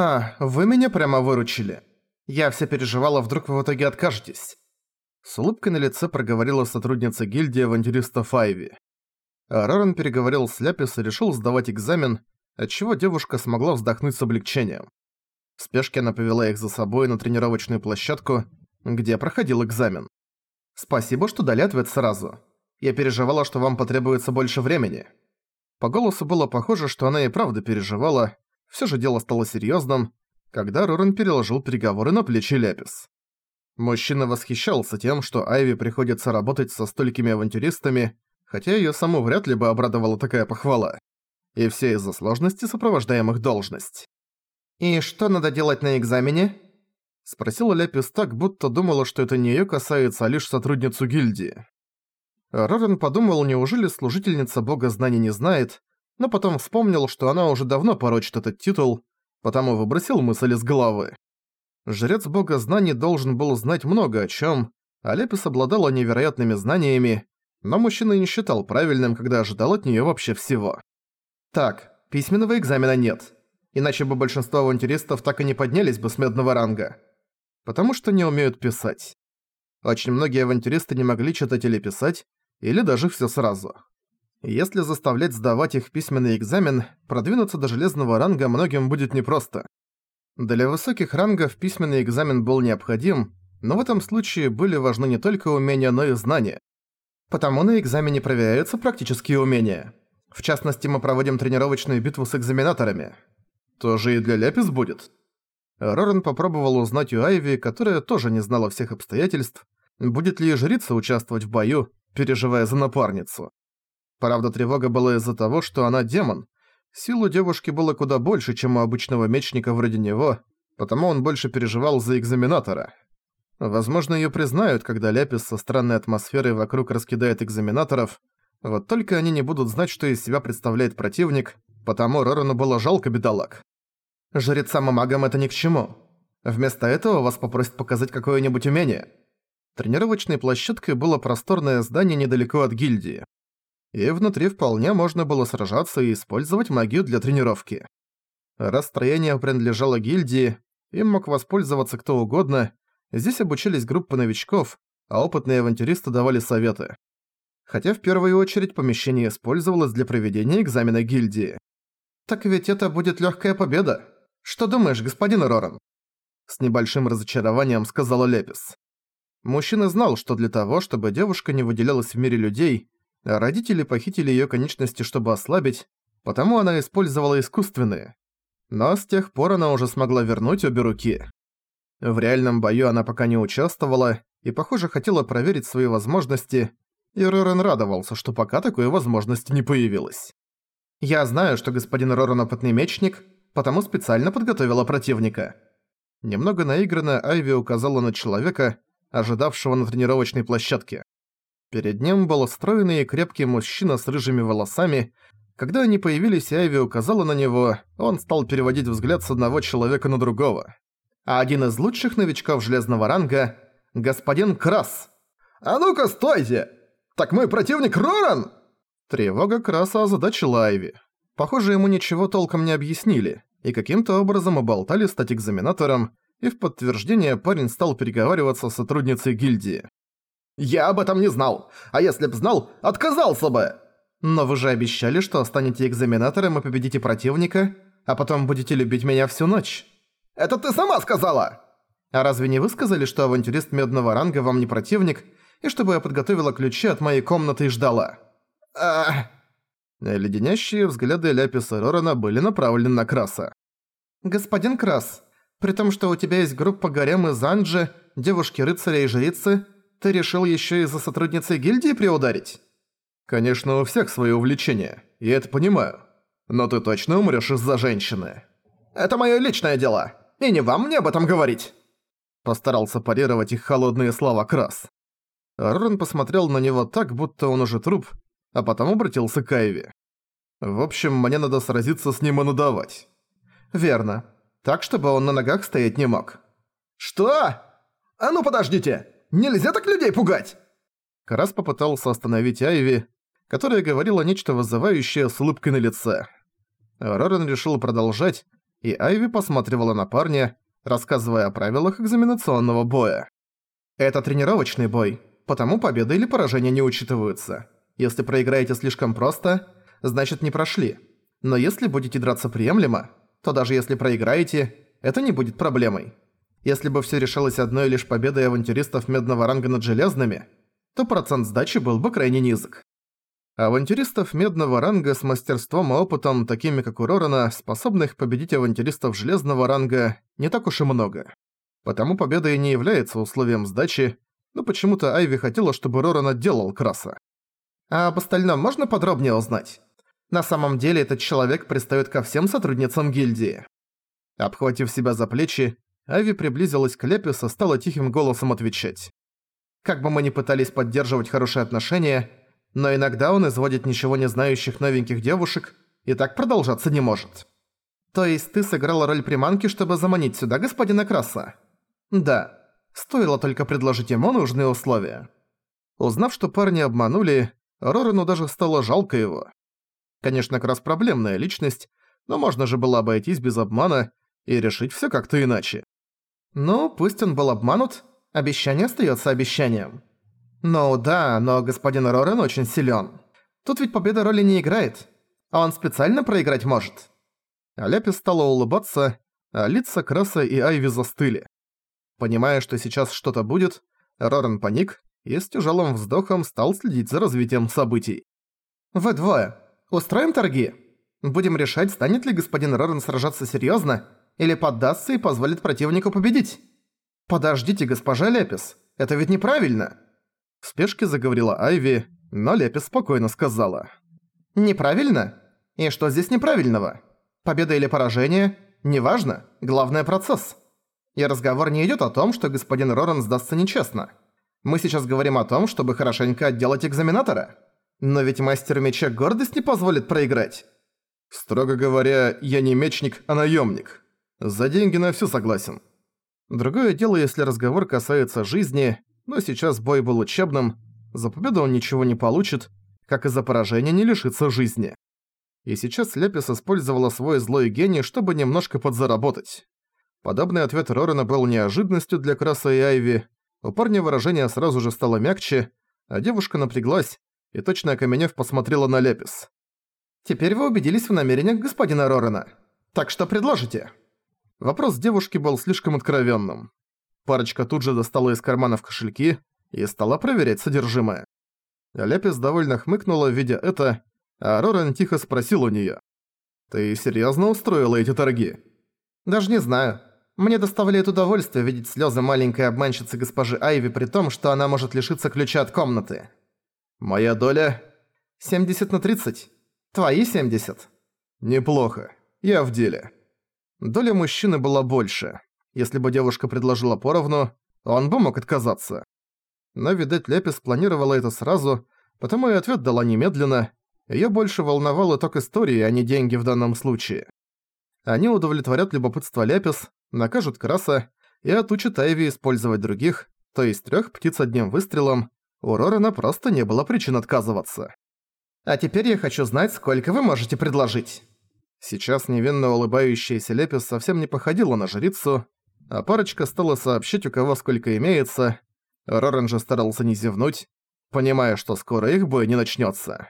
«А, вы меня прямо выручили. Я все переживала, вдруг вы в итоге откажетесь». С улыбкой на лице проговорила сотрудница гильдии авантюристов Айви. А Роран переговорил с Ляпис и решил сдавать экзамен, отчего девушка смогла вздохнуть с облегчением. В спешке она повела их за собой на тренировочную площадку, где проходил экзамен. «Спасибо, что дали ответ сразу. Я переживала, что вам потребуется больше времени». По голосу было похоже, что она и правда переживала, все же дело стало серьезным, когда Роран переложил переговоры на плечи Ляпис. Мужчина восхищался тем, что Айви приходится работать со столькими авантюристами, хотя её саму вряд ли бы обрадовала такая похвала. И все из-за сложности сопровождаемых должность. «И что надо делать на экзамене?» Спросила Ляпис так, будто думала, что это не её касается, а лишь сотрудницу гильдии. Рорен подумал, неужели служительница бога знаний не знает, но потом вспомнил, что она уже давно порочит этот титул, потому выбросил мысль из головы. Жрец бога знаний должен был знать много о чем, а Лепис обладала невероятными знаниями, но мужчина не считал правильным, когда ожидал от нее вообще всего. Так, письменного экзамена нет, иначе бы большинство авантюристов так и не поднялись бы с медного ранга. Потому что не умеют писать. Очень многие авантюристы не могли читать или писать, или даже все сразу. Если заставлять сдавать их письменный экзамен, продвинуться до железного ранга многим будет непросто. Для высоких рангов письменный экзамен был необходим, но в этом случае были важны не только умения, но и знания. Потому на экзамене проверяются практические умения. В частности, мы проводим тренировочную битву с экзаменаторами. Тоже и для Ляпис будет. Роран попробовал узнать у Айви, которая тоже не знала всех обстоятельств, будет ли жрица участвовать в бою, переживая за напарницу. Правда, тревога была из-за того, что она демон. Сил у девушки было куда больше, чем у обычного мечника вроде него, потому он больше переживал за экзаменатора. Возможно, её признают, когда Ляпис со странной атмосферой вокруг раскидает экзаменаторов, вот только они не будут знать, что из себя представляет противник, потому Рорану было жалко бедолаг. Жрецам и магам это ни к чему. Вместо этого вас попросят показать какое-нибудь умение. Тренировочной площадкой было просторное здание недалеко от гильдии и внутри вполне можно было сражаться и использовать магию для тренировки. Раз строение принадлежало гильдии, им мог воспользоваться кто угодно, здесь обучались группы новичков, а опытные авантюристы давали советы. Хотя в первую очередь помещение использовалось для проведения экзамена гильдии. «Так ведь это будет легкая победа. Что думаешь, господин Роран?» С небольшим разочарованием сказала Лепис. Мужчина знал, что для того, чтобы девушка не выделялась в мире людей, Родители похитили её конечности, чтобы ослабить, потому она использовала искусственные. Но с тех пор она уже смогла вернуть обе руки. В реальном бою она пока не участвовала и, похоже, хотела проверить свои возможности, и Рорен радовался, что пока такой возможности не появилось. «Я знаю, что господин Рорен опытный мечник, потому специально подготовила противника». Немного наигранно Айви указала на человека, ожидавшего на тренировочной площадке. Перед ним был стройный и крепкий мужчина с рыжими волосами. Когда они появились, и Айви указала на него, он стал переводить взгляд с одного человека на другого. А один из лучших новичков железного ранга – господин Крас. «А ну-ка, стойте! Так мой противник Роран!» Тревога Краса озадачила Айви. Похоже, ему ничего толком не объяснили, и каким-то образом оболтали стать экзаменатором, и в подтверждение парень стал переговариваться с сотрудницей гильдии. «Я об этом не знал. А если б знал, отказался бы!» «Но вы же обещали, что станете экзаменатором и победите противника, а потом будете любить меня всю ночь». «Это ты сама сказала!» «А разве не вы сказали, что авантюрист медного ранга вам не противник, и чтобы я подготовила ключи от моей комнаты и ждала?» «Ах...» Леденящие взгляды Ляписа Рорана были направлены на Краса. «Господин Крас, при том, что у тебя есть группа гарем из Анджи, девушки-рыцаря и жрицы, ты решил еще и за сотрудницей гильдии приударить? Конечно, у всех свои увлечения, я это понимаю. Но ты точно умрёшь из-за женщины. Это моё личное дело, и не вам мне об этом говорить. Постарался парировать их холодные слова Крас. Рорен посмотрел на него так, будто он уже труп, а потом обратился к Айви. В общем, мне надо сразиться с ним и надавать. Верно. Так, чтобы он на ногах стоять не мог. Что? А ну подождите! Нельзя так людей пугать!» Карас попытался остановить Айви, которая говорила нечто вызывающее с улыбкой на лице. Рорен решил продолжать, и Айви посматривала на парня, рассказывая о правилах экзаменационного боя. «Это тренировочный бой, потому победа или поражение не учитываются. Если проиграете слишком просто, значит не прошли. Но если будете драться приемлемо, то даже если проиграете, это не будет проблемой. Если бы все решалось одной лишь победой авантюристов медного ранга над железными, то процент сдачи был бы крайне низок. Авантюристов медного ранга с мастерством и опытом, такими как у Рорана, способных победить авантюристов железного ранга, не так уж и много. Потому победа и не является условием сдачи, но почему-то Айви хотела, чтобы Роран отделал Краса. А об остальном можно подробнее узнать? На самом деле этот человек пристает ко всем сотрудницам гильдии. Обхватив себя за плечи, Ави приблизилась к Лепису стала тихим голосом отвечать. Как бы мы ни пытались поддерживать хорошие отношения, но иногда он изводит ничего не знающих новеньких девушек, и так продолжаться не может. То есть ты сыграла роль приманки, чтобы заманить сюда господина Краса? Да. Стоило только предложить ему нужные условия. Узнав, что парни обманули, Рорану даже стало жалко его. Конечно, Крас проблемная личность, но можно же было обойтись без обмана и решить всё как-то иначе. Ну, пусть он был обманут, обещание остаётся обещанием. Ну да, но господин Рорен очень силён. Тут ведь победа роли не играет. А он специально проиграть может. Аляпис стала улыбаться, а лица Краса и Айви застыли. Понимая, что сейчас что-то будет, Рорен паник и с тяжелым вздохом стал следить за развитием событий. «Вы двое. Устроим торги? Будем решать, станет ли господин Рорен сражаться серьезно или поддастся и позволит противнику победить. Подождите, госпожа Лепис, это ведь неправильно!» В спешке заговорила Айви, но Лепис спокойно сказала. «Неправильно? И что здесь неправильного? Победа или поражение? Неважно, главное процесс. И разговор не идёт о том, что господин Роран сдастся нечестно. Мы сейчас говорим о том, чтобы хорошенько отделать экзаменатора. Но ведь мастер меча гордость не позволит проиграть. Строго говоря, я не мечник, а наёмник. За деньги на всё согласен. Другое дело, если разговор касается жизни, но сейчас бой был учебным, за победу он ничего не получит, как и за поражение не лишится жизни. И сейчас Лепис использовала свой злой гений, чтобы немножко подзаработать. Подобный ответ Рорена был неожиданностью для Краса и Айви. У парня выражение сразу же стало мягче, а девушка напряглась и точно окаменев посмотрела на Лепис. «Теперь вы убедились в намерениях господина Рорена. Так что предложите?» Вопрос девушки был слишком откровенным. Парочка тут же достала из карманов кошельки и стала проверять содержимое. Лепис довольно хмыкнула, видя это, а Роран тихо спросил у неё. «Ты серьёзно устроила эти торги?» «Даже не знаю. Мне доставляет удовольствие видеть слёзы маленькой обманщицы госпожи Айви при том, что она может лишиться ключа от комнаты. Моя доля? 70 на 30. Твои 70. Неплохо. Я в деле». Доля мужчины была больше. Если бы девушка предложила поровну, он бы мог отказаться. Но, видать, Лепис планировала это сразу, потому и ответ дала немедленно. Её больше волновал итог истории, а не деньги в данном случае. Они удовлетворят любопытство Лепис, накажут Краса и отучат Айви использовать других, то есть трёх птиц одним выстрелом. У Рорена просто не было причин отказываться. «А теперь я хочу знать, сколько вы можете предложить». Сейчас невинно улыбающаяся Лепис совсем не походила на жрицу, а парочка стала сообщить, у кого сколько имеется. Рорен же старался не зевнуть, понимая, что скоро их бой не начнется.